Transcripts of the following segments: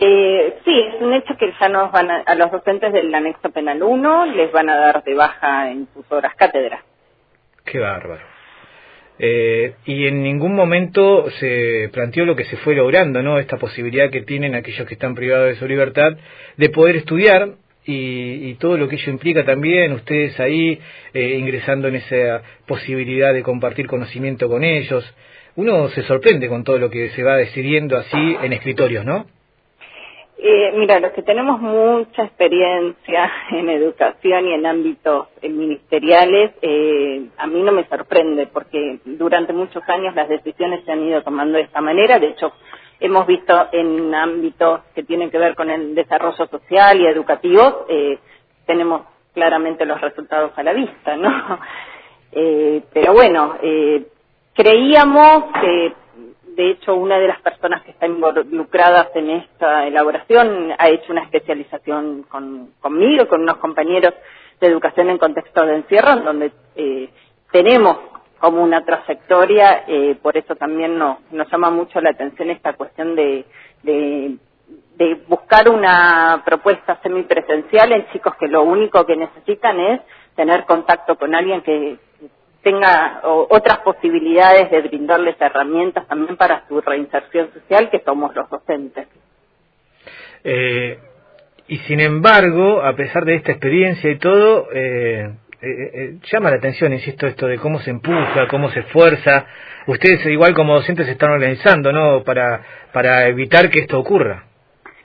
Eh, sí, es un hecho que ya nos van a, a los docentes del anexo penal 1 les van a dar de baja en sus horas cátedra. Qué bárbaro. Eh, y en ningún momento se planteó lo que se fue logrando, ¿no? Esta posibilidad que tienen aquellos que están privados de su libertad de poder estudiar y, todo lo que ello implica también, ustedes ahí eh, ingresando en esa posibilidad de compartir conocimiento con ellos. Uno se sorprende con todo lo que se va decidiendo así en escritorios, ¿no? Eh, mira, los que tenemos mucha experiencia en educación y en ámbitos ministeriales, eh, a mí no me sorprende porque durante muchos años las decisiones se han ido tomando de esta manera. De hecho, hemos visto en ámbitos que tienen que ver con el desarrollo social y educativo, eh, tenemos claramente los resultados a la vista, ¿no? Eh, pero bueno, eh, creíamos que de hecho, una de las personas que está involucradas en esta elaboración ha hecho una especialización con, conmigo, con unos compañeros de educación en contexto de encierro, donde eh, tenemos como una trayectoria, eh, por eso también nos, llama mucho la atención esta cuestión de, de, de buscar una propuesta semipresencial en chicos que lo único que necesitan es tener contacto con alguien que, tenga otras posibilidades de brindarles herramientas también para su reinserción social, que somos los docentes. Eh, y sin embargo, a pesar de esta experiencia y todo, eh, eh, llama la atención, insisto, esto de cómo se empuja, cómo se esfuerza. Ustedes, igual como docentes, se están organizando, ¿no?, para, para evitar que esto ocurra.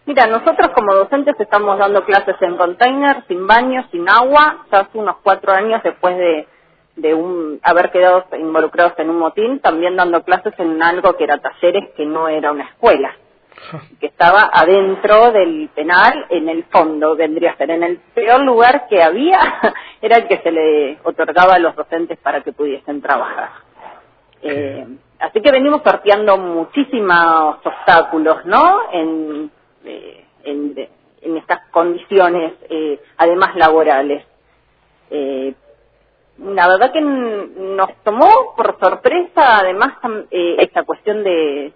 Mira, nosotros como docentes estamos dando clases en container, sin baño, sin agua, ya hace unos cuatro años después de, de un, haber quedado involucrados en un motín, también dando clases en algo que era talleres que no era una escuela, que estaba adentro del penal, en el fondo, vendría a ser en el peor lugar que había, era el que se le otorgaba a los docentes para que pudiesen trabajar. Eh, así que venimos sorteando muchísimos obstáculos, ¿no? En, eh, en, en, estas condiciones, eh, además laborales. Eh, la verdad que nos tomó por sorpresa además eh, esta cuestión de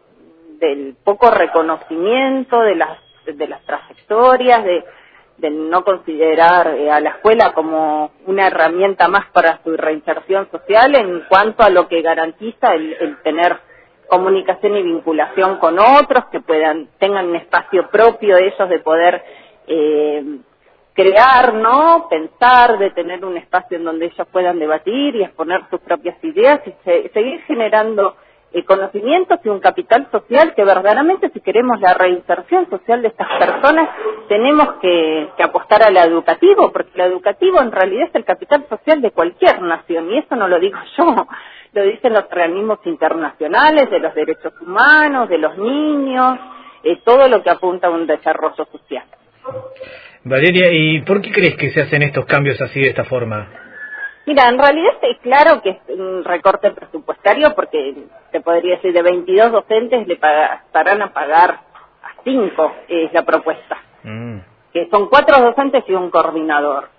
del poco reconocimiento de las de las trayectorias de no considerar eh, a la escuela como una herramienta más para su reinserción social en cuanto a lo que garantiza el, el tener comunicación y vinculación con otros que puedan tengan un espacio propio ellos de poder eh, crear, ¿no? Pensar, de tener un espacio en donde ellos puedan debatir y exponer sus propias ideas y seguir generando eh, conocimientos y un capital social que verdaderamente si queremos la reinserción social de estas personas tenemos que, que apostar a la educativo, porque lo educativo en realidad es el capital social de cualquier nación y eso no lo digo yo, lo dicen los organismos internacionales de los derechos humanos, de los niños, eh, todo lo que apunta a un desarrollo social. Valeria, ¿y por qué crees que se hacen estos cambios así de esta forma? Mira, en realidad es claro que es un recorte presupuestario porque te podría decir de 22 docentes le estarán a pagar a 5, es la propuesta. Mm. Que son cuatro docentes y un coordinador.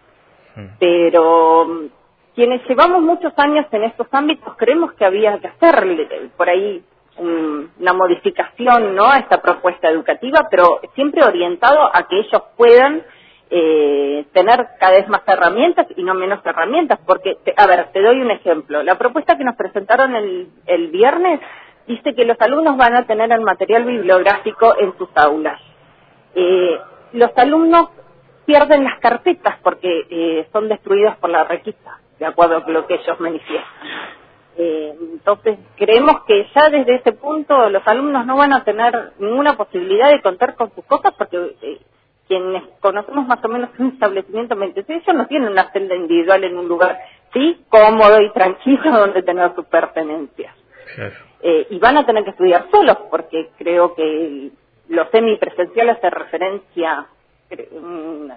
Mm. Pero mm, quienes llevamos muchos años en estos ámbitos creemos que había que hacerle por ahí una modificación ¿no? a esta propuesta educativa, pero siempre orientado a que ellos puedan eh, tener cada vez más herramientas y no menos herramientas, porque, a ver, te doy un ejemplo. La propuesta que nos presentaron el, el viernes dice que los alumnos van a tener el material bibliográfico en sus aulas. Eh, los alumnos pierden las carpetas porque eh, son destruidos por la requisa, de acuerdo con lo que ellos manifiestan. Eh, entonces, creemos que ya desde ese punto los alumnos no van a tener ninguna posibilidad de contar con sus cosas porque eh, quienes conocemos más o menos un establecimiento ellos no tienen una celda individual en un lugar, sí, cómodo y tranquilo donde tener sus pertenencias. Eh, y van a tener que estudiar solos porque creo que los semipresenciales hace referencia mm,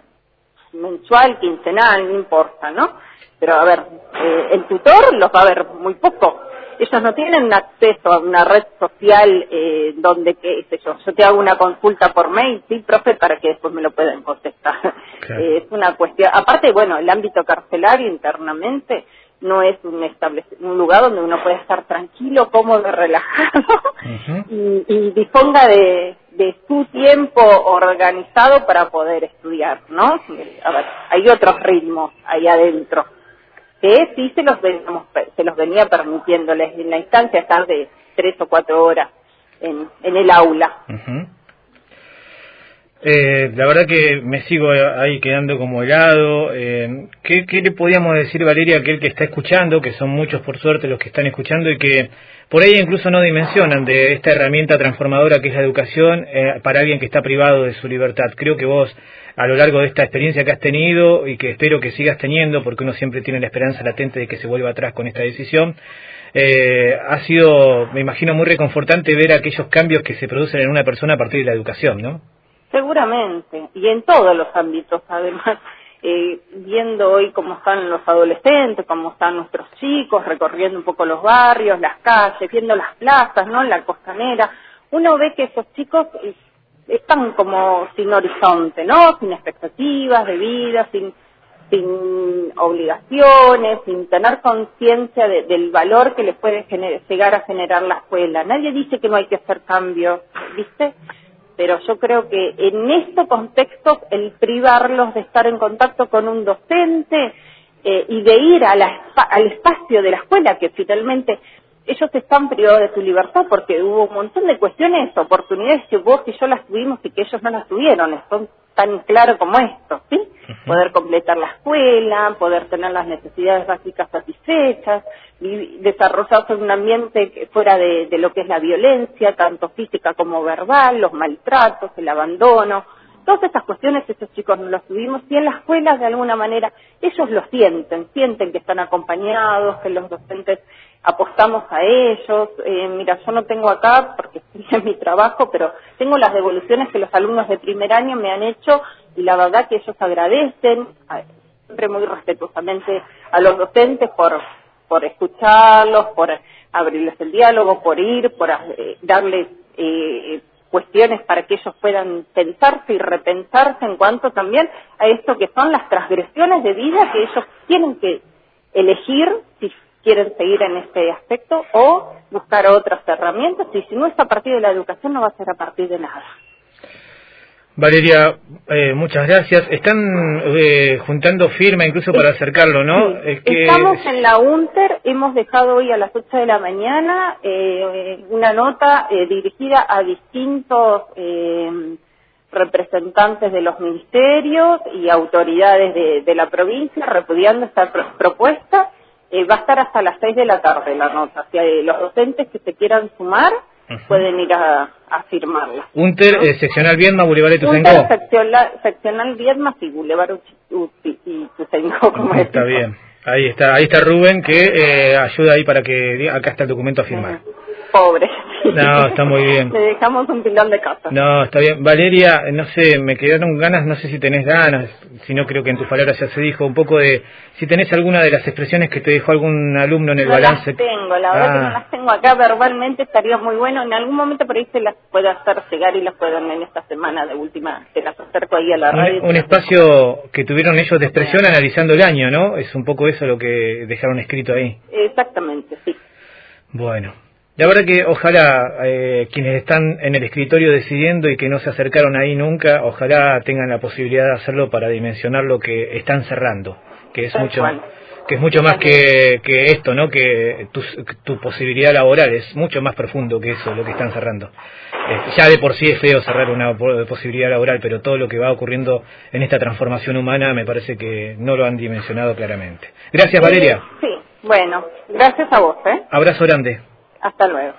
mensual, quincenal, no importa, ¿no? Pero a ver, eh, el tutor los va a ver muy poco. Ellos no tienen acceso a una red social eh, donde, qué sé yo, yo te hago una consulta por mail, sí, profe, para que después me lo puedan contestar. Eh, es una cuestión, aparte, bueno, el ámbito carcelario internamente no es un, un lugar donde uno puede estar tranquilo, cómodo, relajado y, y disponga de, de su tiempo organizado para poder estudiar, ¿no? A ver, hay otros ritmos ahí adentro que sí se los, se los venía permitiéndoles en la instancia estar de tres o cuatro horas en, en el aula. Eh, la verdad que me sigo ahí quedando como helado. Eh, ¿qué, ¿qué, le podíamos decir, Valeria, a aquel que está escuchando, que son muchos por suerte los que están escuchando y que por ahí incluso no dimensionan de esta herramienta transformadora que es la educación eh, para alguien que está privado de su libertad? Creo que vos, a lo largo de esta experiencia que has tenido y que espero que sigas teniendo, porque uno siempre tiene la esperanza latente de que se vuelva atrás con esta decisión, eh, ha sido, me imagino, muy reconfortante ver aquellos cambios que se producen en una persona a partir de la educación, ¿no? Seguramente, y en todos los ámbitos, además, eh, viendo hoy cómo están los adolescentes, cómo están nuestros chicos, recorriendo un poco los barrios, las calles, viendo las plazas, ¿no? En la costanera, uno ve que esos chicos están como sin horizonte, ¿no? Sin expectativas de vida, sin obligaciones, sin tener conciencia del valor que les puede llegar a generar la escuela. Nadie dice que no hay que hacer cambios, ¿viste? pero yo creo que en este contexto el privarlos de estar en contacto con un docente eh, y de ir al espacio de la escuela, que finalmente ellos están privados de su libertad porque hubo un montón de cuestiones, oportunidades que vos y yo las tuvimos y que ellos no las tuvieron, son tan claro como esto, ¿sí? Poder completar la escuela, poder tener las necesidades básicas satisfechas, y desarrollarse en un ambiente fuera de, de, lo que es la violencia, tanto física como verbal, los maltratos, el abandono, todas estas cuestiones estos chicos no los tuvimos y en las escuelas de alguna manera ellos lo sienten, sienten que están acompañados, que los docentes apostamos a ellos. Eh, mira, yo no tengo acá, porque estoy en mi trabajo, pero tengo las devoluciones que los alumnos de primer año me han hecho y la verdad que ellos agradecen, siempre muy respetuosamente a los docentes por por escucharlos, por abrirles el diálogo, por ir, por eh, darles eh, cuestiones para que ellos puedan pensarse y repensarse en cuanto también a esto que son las transgresiones de vida que ellos tienen que elegir si quieren seguir en este aspecto o buscar otras herramientas y si no es a partir de la educación no va a ser a partir de nada. Valeria, eh, muchas gracias. Están eh, juntando firma incluso para acercarlo, ¿no? Estamos en la UNTER, hemos dejado hoy a las 8 de la mañana eh, una nota dirigida a distintos representantes de los ministerios y autoridades de, de la provincia repudiando esta propuesta. va a estar hasta las 6 de la tarde la nota. Hay los docentes que se quieran sumar, pueden ir a, a firmarla. Unter, eh, seccional Viedma, Boulevard Ituzaingó. Unter, seccional, seccional Viedma, sí, Boulevard Ituzaingó, como Está bien. Ahí está, ahí está Rubén que eh, ayuda ahí para que acá está el documento a firmar. Pobre. No, está muy bien. Le dejamos un pilón de casa. No, está bien. Valeria, no sé, me quedaron ganas, no sé si tenés ganas, si no creo que en tus palabras ya se dijo un poco de si tenés alguna de las expresiones que te dejó algún alumno en el balance. Las tengo, la verdad que no ah. las tengo acá verbalmente, estaría muy bueno. En algún momento por ahí se las puedo hacer llegar y las puedan en esta semana de última, se las acerco ahí a la radio. Un, espacio que tuvieron ellos de expresión analizando el año, ¿no? Es un poco eso lo que dejaron escrito ahí. Exactamente, sí. Bueno, la verdad que ojalá eh, quienes están en el escritorio decidiendo y que no se acercaron ahí nunca, ojalá tengan la posibilidad de hacerlo para dimensionar lo que están cerrando, que es mucho que es mucho más que, que esto, ¿no? Que tu, tu, posibilidad laboral es mucho más profundo que eso, lo que están cerrando. Eh, ya de por sí es feo cerrar una posibilidad laboral, pero todo lo que va ocurriendo en esta transformación humana me parece que no lo han dimensionado claramente. Gracias, Valeria. Sí, bueno, gracias a vos, ¿eh? Abrazo grande. Hasta luego.